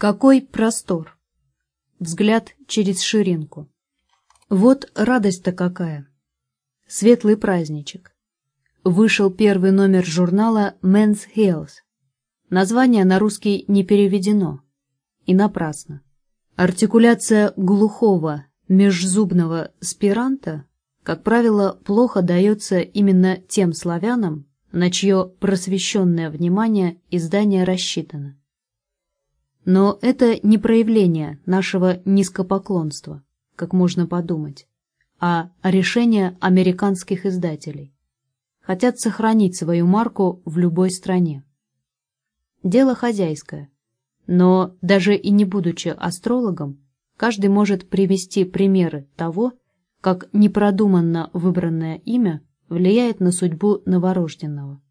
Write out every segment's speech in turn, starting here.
Какой простор! Взгляд через ширинку. Вот радость-то какая! Светлый праздничек. Вышел первый номер журнала Men's Health. Название на русский не переведено. И напрасно. Артикуляция глухого межзубного спиранта, как правило, плохо дается именно тем славянам, на чье просвещенное внимание издание рассчитано. Но это не проявление нашего низкопоклонства, как можно подумать, а решение американских издателей. Хотят сохранить свою марку в любой стране. Дело хозяйское, но даже и не будучи астрологом, каждый может привести примеры того, как непродуманно выбранное имя влияет на судьбу новорожденного.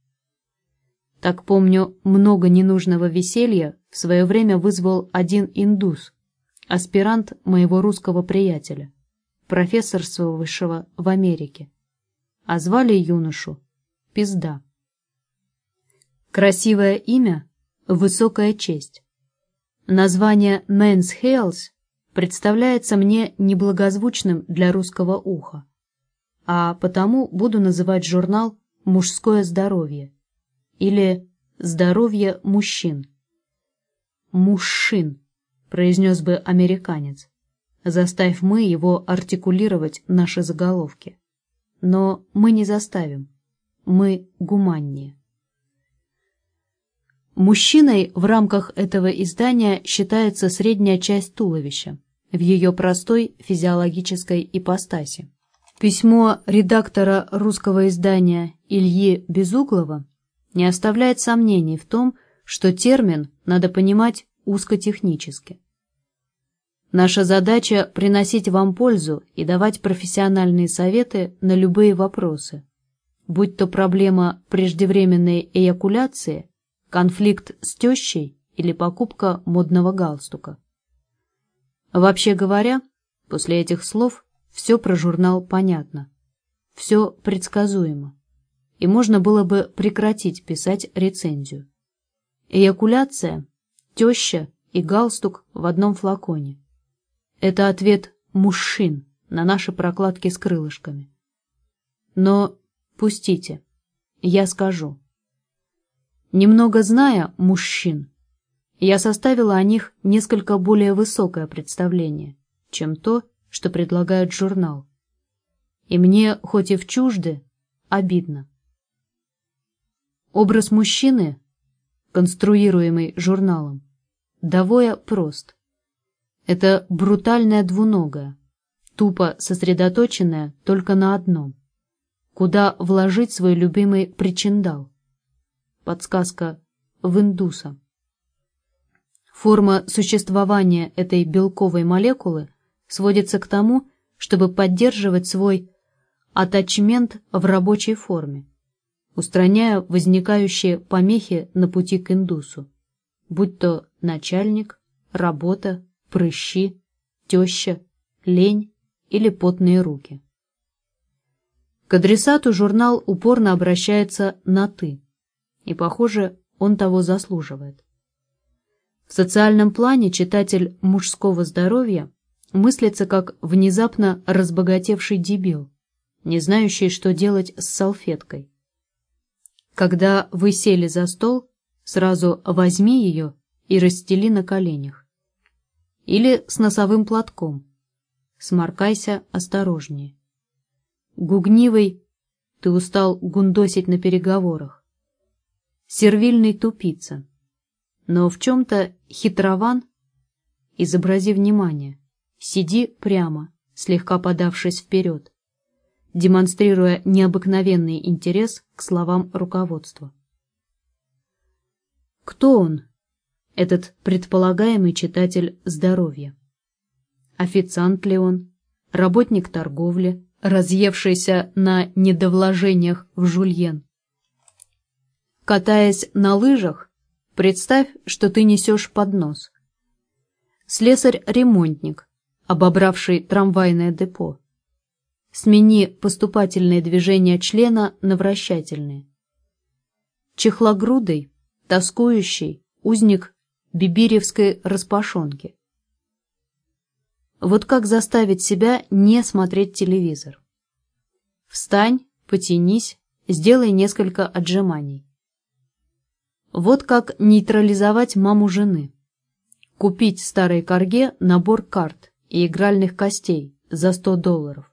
Так помню, много ненужного веселья в свое время вызвал один индус, аспирант моего русского приятеля, профессорствовавшего в Америке. А звали юношу Пизда. Красивое имя — высокая честь. Название «Men's Health» представляется мне неблагозвучным для русского уха а потому буду называть журнал «Мужское здоровье» или «Здоровье мужчин». «Мужчин», произнес бы американец, заставь мы его артикулировать наши заголовки. Но мы не заставим, мы гуманнее. Мужчиной в рамках этого издания считается средняя часть туловища в ее простой физиологической ипостаси. Письмо редактора русского издания Ильи Безуглова не оставляет сомнений в том, что термин надо понимать узкотехнически. Наша задача – приносить вам пользу и давать профессиональные советы на любые вопросы, будь то проблема преждевременной эякуляции, конфликт с тещей или покупка модного галстука. Вообще говоря, после этих слов – все про журнал понятно. Все предсказуемо. И можно было бы прекратить писать рецензию. Эякуляция, теща и галстук в одном флаконе. Это ответ мужчин на наши прокладки с крылышками. Но пустите, я скажу. Немного зная мужчин, я составила о них несколько более высокое представление, чем то, что предлагает журнал. И мне, хоть и в чужды, обидно. Образ мужчины, конструируемый журналом, довоя прост. Это брутальная двуногая, тупо сосредоточенная только на одном. Куда вложить свой любимый причиндал? Подсказка в индуса. Форма существования этой белковой молекулы сводится к тому, чтобы поддерживать свой атачмент в рабочей форме, устраняя возникающие помехи на пути к индусу, будь то начальник, работа, прыщи, теща, лень или потные руки. К адресату журнал упорно обращается на «ты», и, похоже, он того заслуживает. В социальном плане читатель мужского здоровья мыслится как внезапно разбогатевший дебил, не знающий, что делать с салфеткой. Когда вы сели за стол, сразу возьми ее и расстели на коленях. Или с носовым платком. Сморкайся осторожнее. Гугнивый, ты устал гундосить на переговорах. Сервильный тупица. Но в чем-то хитрован, изобрази внимание. Сиди прямо, слегка подавшись вперед, демонстрируя необыкновенный интерес к словам руководства. Кто он, этот предполагаемый читатель здоровья? Официант ли он? Работник торговли, разъевшийся на недовложениях в жульен? Катаясь на лыжах, представь, что ты несешь поднос. Слесарь-ремонтник, обобравший трамвайное депо. Смени поступательные движения члена на вращательные. Чехлогрудый, тоскующий, узник бибиревской распашонки. Вот как заставить себя не смотреть телевизор? Встань, потянись, сделай несколько отжиманий. Вот как нейтрализовать маму жены. Купить старой корге набор карт и игральных костей за 100 долларов.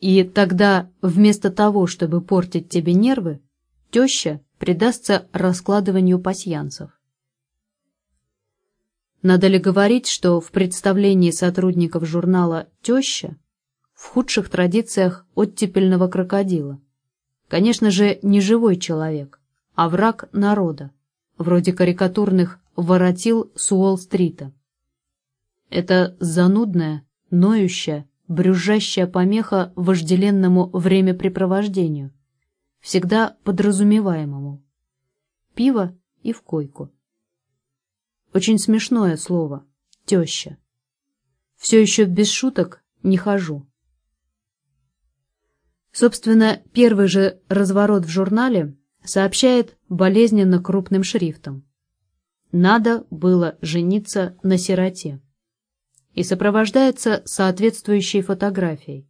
И тогда вместо того, чтобы портить тебе нервы, теща предастся раскладыванию пасьянцев. Надо ли говорить, что в представлении сотрудников журнала «Теща» в худших традициях оттепельного крокодила? Конечно же, не живой человек, а враг народа, вроде карикатурных воротил с Уолл-стрита. Это занудная, ноющая, брюзжащая помеха вожделенному времяпрепровождению, всегда подразумеваемому. Пиво и в койку. Очень смешное слово «теща». Все еще без шуток не хожу. Собственно, первый же разворот в журнале сообщает болезненно крупным шрифтом. Надо было жениться на сироте. И сопровождается соответствующей фотографией,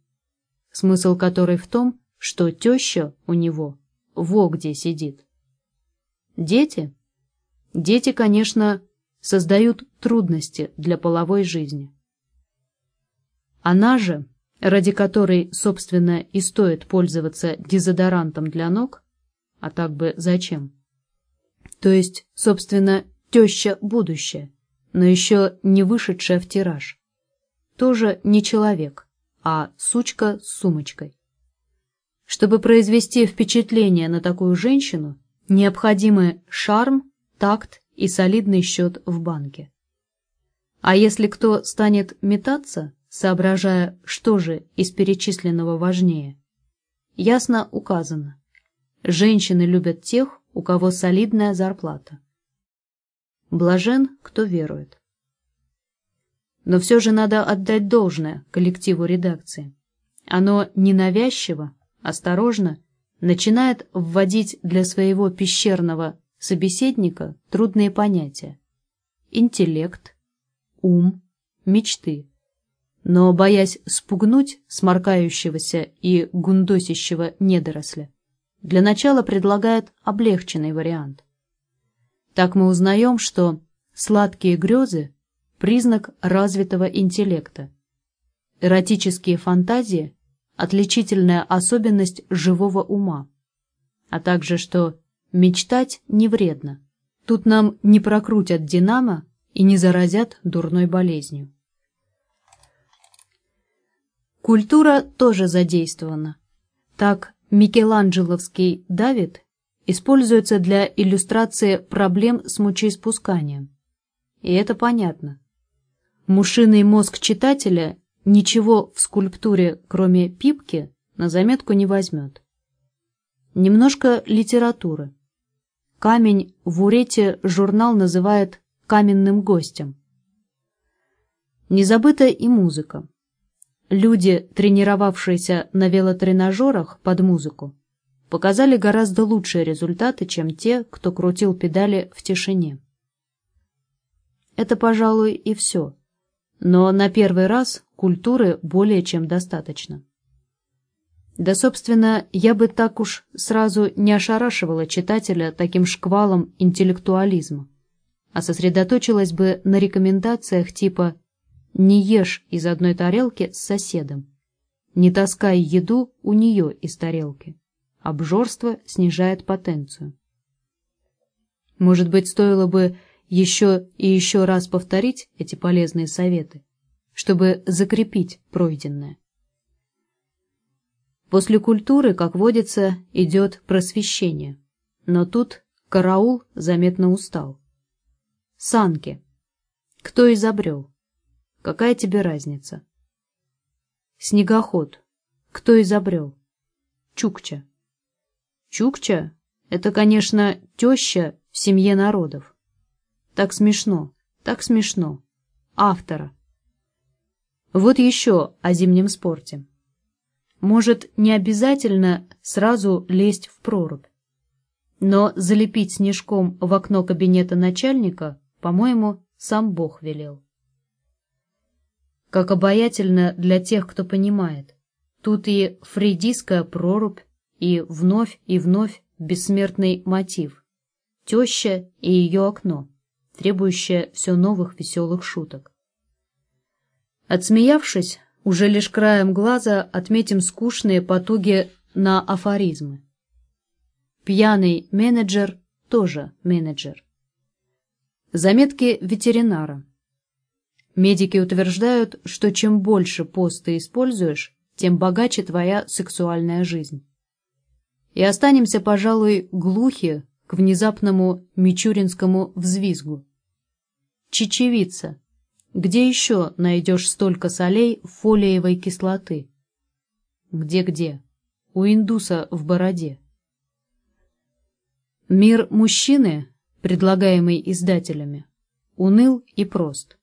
смысл которой в том, что теща у него во где сидит. Дети? Дети, конечно, создают трудности для половой жизни. Она же, ради которой, собственно, и стоит пользоваться дезодорантом для ног, а так бы зачем? То есть, собственно, теща будущее, но еще не вышедшая в тираж. Тоже не человек, а сучка с сумочкой. Чтобы произвести впечатление на такую женщину, необходимы шарм, такт и солидный счет в банке. А если кто станет метаться, соображая, что же из перечисленного важнее, ясно указано. Женщины любят тех, у кого солидная зарплата. Блажен, кто верует. Но все же надо отдать должное коллективу редакции. Оно ненавязчиво, осторожно начинает вводить для своего пещерного собеседника трудные понятия. Интеллект, ум, мечты. Но, боясь спугнуть сморкающегося и гундосящего недоросля, для начала предлагает облегченный вариант. Так мы узнаем, что сладкие грезы – признак развитого интеллекта. Эротические фантазии – отличительная особенность живого ума, а также что Мечтать не вредно. Тут нам не прокрутят динамо и не заразят дурной болезнью. Культура тоже задействована. Так, Микеланджеловский Давид используется для иллюстрации проблем с мочеиспусканием. И это понятно. Мушиный мозг читателя ничего в скульптуре, кроме пипки, на заметку не возьмет. Немножко литературы. Камень в Урете журнал называет «каменным гостем». Не забыта и музыка. Люди, тренировавшиеся на велотренажерах под музыку, показали гораздо лучшие результаты, чем те, кто крутил педали в тишине. Это, пожалуй, и все. Но на первый раз культуры более чем достаточно. Да, собственно, я бы так уж сразу не ошарашивала читателя таким шквалом интеллектуализма, а сосредоточилась бы на рекомендациях типа «не ешь из одной тарелки с соседом», «не таскай еду у нее из тарелки», «обжорство снижает потенцию». Может быть, стоило бы еще и еще раз повторить эти полезные советы, чтобы закрепить пройденное. После культуры, как водится, идет просвещение. Но тут караул заметно устал. Санки. Кто изобрел? Какая тебе разница? Снегоход. Кто изобрел? Чукча. Чукча — это, конечно, теща в семье народов. Так смешно, так смешно. Автора. Вот еще о зимнем спорте. Может, не обязательно сразу лезть в прорубь. Но залепить снежком в окно кабинета начальника По-моему, сам Бог велел. Как обаятельно для тех, кто понимает. Тут и фрейдистская прорубь, и вновь и вновь бессмертный мотив. Теща и ее окно, требующее все новых веселых шуток. Отсмеявшись, уже лишь краем глаза отметим скучные потуги на афоризмы. Пьяный менеджер тоже менеджер. Заметки ветеринара. Медики утверждают, что чем больше пост ты используешь, тем богаче твоя сексуальная жизнь. И останемся, пожалуй, глухи к внезапному мичуринскому взвизгу. Чечевица. Где еще найдешь столько солей фолиевой кислоты? Где-где? У индуса в бороде. Мир мужчины, предлагаемый издателями, уныл и прост.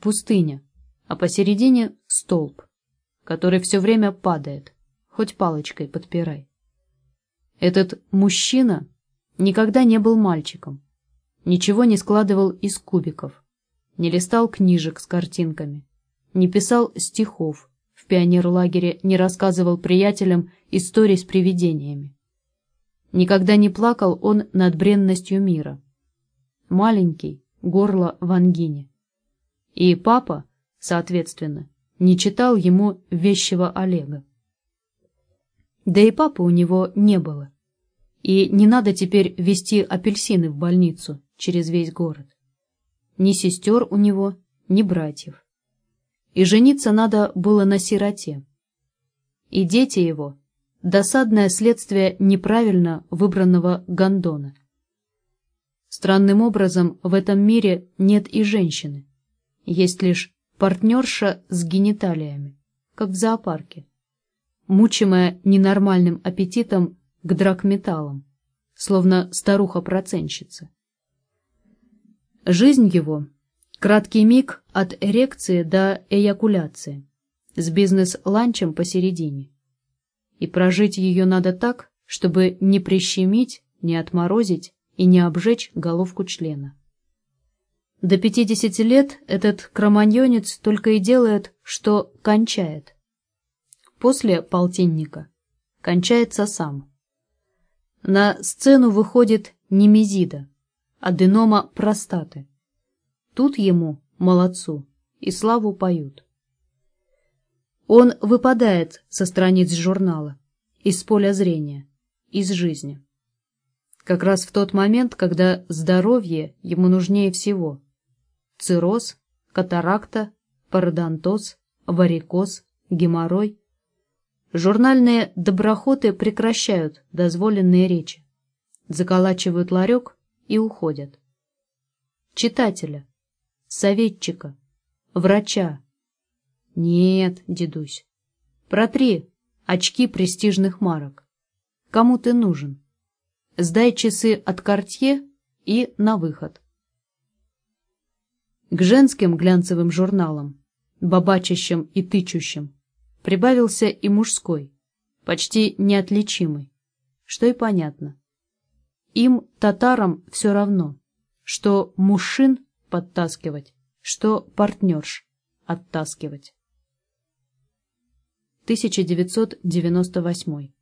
Пустыня, а посередине столб, который все время падает, хоть палочкой подпирай. Этот мужчина никогда не был мальчиком, ничего не складывал из кубиков, не листал книжек с картинками, не писал стихов, в пионерлагере не рассказывал приятелям историй с привидениями. Никогда не плакал он над бренностью мира. Маленький, горло в ангине. И папа, соответственно, не читал ему вещего Олега. Да и папы у него не было. И не надо теперь везти апельсины в больницу через весь город. Ни сестер у него, ни братьев. И жениться надо было на сироте. И дети его досадное следствие неправильно выбранного гондона. Странным образом в этом мире нет и женщины. Есть лишь партнерша с гениталиями, как в зоопарке, мучимая ненормальным аппетитом к драгметаллам, словно старуха-проценщица. Жизнь его — краткий миг от эрекции до эякуляции, с бизнес-ланчем посередине и прожить ее надо так, чтобы не прищемить, не отморозить и не обжечь головку члена. До пятидесяти лет этот кроманьонец только и делает, что кончает. После полтинника кончается сам. На сцену выходит не мезида, аденома простаты. Тут ему, молодцу, и славу поют. Он выпадает со страниц журнала, из поля зрения, из жизни. Как раз в тот момент, когда здоровье ему нужнее всего. Цирроз, катаракта, пародонтоз, варикоз, геморрой. Журнальные доброхоты прекращают дозволенные речи, заколачивают ларек и уходят. Читателя, советчика, врача, нет, дедусь. Протри очки престижных марок. Кому ты нужен? Сдай часы от Кортье и на выход. К женским глянцевым журналам, бабачащим и тычущим, прибавился и мужской, почти неотличимый, что и понятно. Им, татарам, все равно, что мужчин подтаскивать, что партнерш оттаскивать. 1998